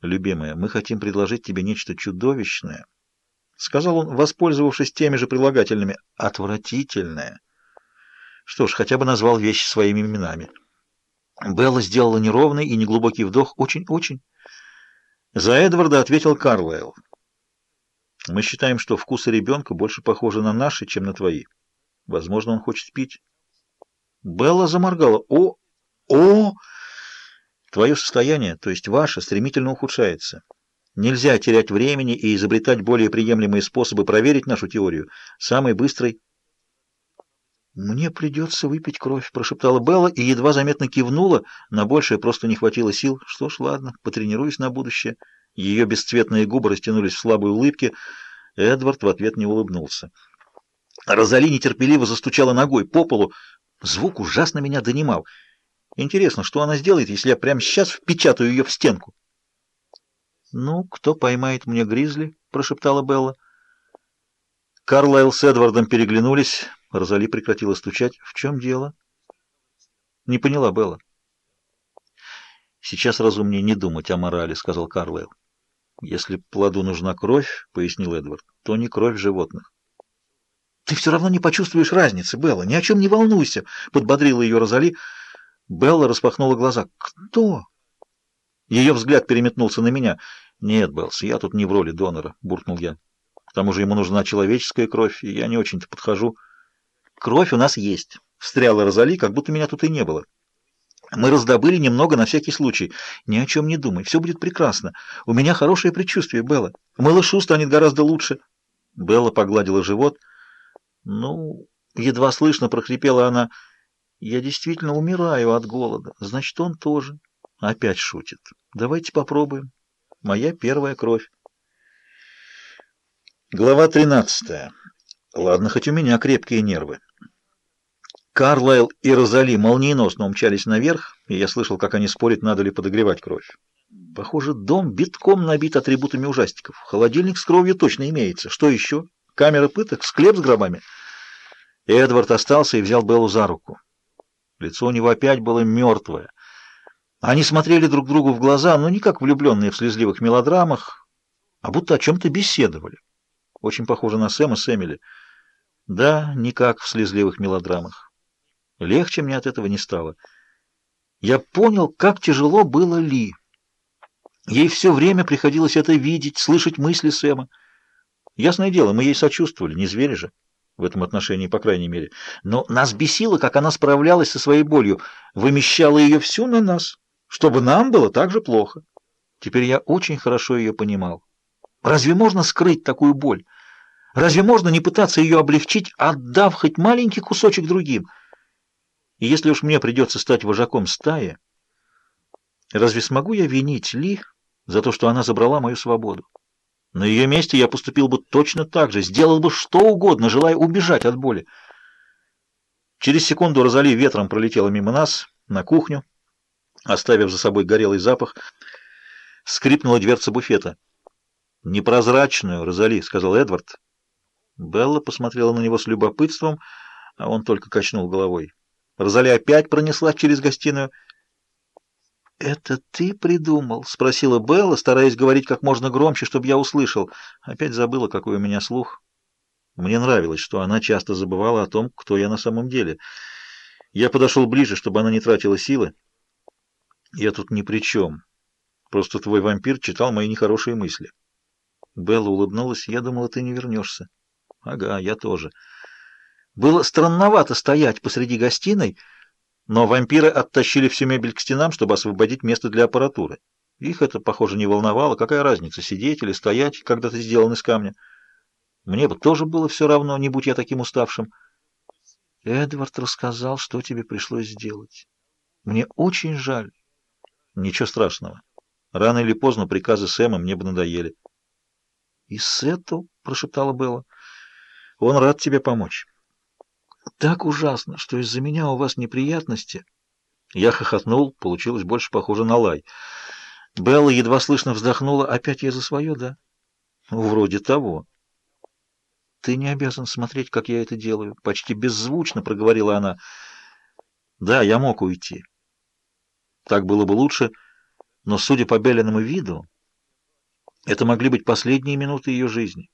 «Любимая, мы хотим предложить тебе нечто чудовищное», — сказал он, воспользовавшись теми же прилагательными. «Отвратительное». Что ж, хотя бы назвал вещи своими именами. Белла сделала неровный и неглубокий вдох. «Очень-очень». За Эдварда ответил Карлайл. «Мы считаем, что вкусы ребенка больше похожи на наши, чем на твои. Возможно, он хочет пить». Белла заморгала. «О! О!» Твое состояние, то есть ваше, стремительно ухудшается. Нельзя терять времени и изобретать более приемлемые способы проверить нашу теорию. Самый быстрый... «Мне придется выпить кровь», — прошептала Белла и едва заметно кивнула, на большее просто не хватило сил. Что ж, ладно, потренируюсь на будущее. Ее бесцветные губы растянулись в слабой улыбке. Эдвард в ответ не улыбнулся. Розали нетерпеливо застучала ногой по полу. Звук ужасно меня донимал. Интересно, что она сделает, если я прямо сейчас впечатаю ее в стенку? «Ну, кто поймает мне Гризли?» — прошептала Белла. Карлайл с Эдвардом переглянулись. Розали прекратила стучать. «В чем дело?» «Не поняла Белла». «Сейчас разумнее не думать о морали», — сказал Карлайл. «Если плоду нужна кровь, — пояснил Эдвард, — то не кровь животных». «Ты все равно не почувствуешь разницы, Белла. Ни о чем не волнуйся», — подбодрила ее Розали. Белла распахнула глаза. «Кто?» Ее взгляд переметнулся на меня. «Нет, Беллс, я тут не в роли донора», — буркнул я. «К тому же ему нужна человеческая кровь, и я не очень-то подхожу». «Кровь у нас есть», — встряла Розали, как будто меня тут и не было. «Мы раздобыли немного на всякий случай. Ни о чем не думай, все будет прекрасно. У меня хорошее предчувствие, Белла. Малышу станет гораздо лучше». Белла погладила живот. «Ну...» — едва слышно прохрипела она — я действительно умираю от голода. Значит, он тоже. Опять шутит. Давайте попробуем. Моя первая кровь. Глава 13. Ладно, хоть у меня крепкие нервы. Карлайл и Розали молниеносно умчались наверх, и я слышал, как они спорят, надо ли подогревать кровь. Похоже, дом битком набит атрибутами ужастиков. Холодильник с кровью точно имеется. Что еще? Камера пыток, склеп с гробами. Эдвард остался и взял Беллу за руку. Лицо у него опять было мертвое. Они смотрели друг другу в глаза, но не как влюбленные в слезливых мелодрамах, а будто о чем-то беседовали. Очень похоже на Сэма с Эмили. Да, не как в слезливых мелодрамах. Легче мне от этого не стало. Я понял, как тяжело было Ли. Ей все время приходилось это видеть, слышать мысли Сэма. Ясное дело, мы ей сочувствовали, не звери же в этом отношении, по крайней мере. Но нас бесило, как она справлялась со своей болью, вымещала ее всю на нас, чтобы нам было так же плохо. Теперь я очень хорошо ее понимал. Разве можно скрыть такую боль? Разве можно не пытаться ее облегчить, отдав хоть маленький кусочек другим? И если уж мне придется стать вожаком стаи, разве смогу я винить Ли за то, что она забрала мою свободу? На ее месте я поступил бы точно так же, сделал бы что угодно, желая убежать от боли. Через секунду Розали ветром пролетела мимо нас на кухню, оставив за собой горелый запах. Скрипнула дверца буфета. «Непрозрачную, Розали», — сказал Эдвард. Белла посмотрела на него с любопытством, а он только качнул головой. Розали опять пронесла через гостиную — «Это ты придумал?» — спросила Белла, стараясь говорить как можно громче, чтобы я услышал. Опять забыла, какой у меня слух. Мне нравилось, что она часто забывала о том, кто я на самом деле. Я подошел ближе, чтобы она не тратила силы. «Я тут ни при чем. Просто твой вампир читал мои нехорошие мысли». Белла улыбнулась. «Я думала, ты не вернешься». «Ага, я тоже». Было странновато стоять посреди гостиной, но вампиры оттащили всю мебель к стенам, чтобы освободить место для аппаратуры. Их это, похоже, не волновало. Какая разница, сидеть или стоять, когда ты сделан из камня? Мне бы тоже было все равно, не будь я таким уставшим. Эдвард рассказал, что тебе пришлось сделать. Мне очень жаль. Ничего страшного. Рано или поздно приказы Сэма мне бы надоели. — И Сету, — прошептала Белла, — он рад тебе помочь. Так ужасно, что из-за меня у вас неприятности. Я хохотнул, получилось больше похоже на лай. Белла едва слышно вздохнула. Опять я за свое, да? Вроде того. Ты не обязан смотреть, как я это делаю. Почти беззвучно проговорила она. Да, я мог уйти. Так было бы лучше, но, судя по Белленому виду, Это могли быть последние минуты ее жизни.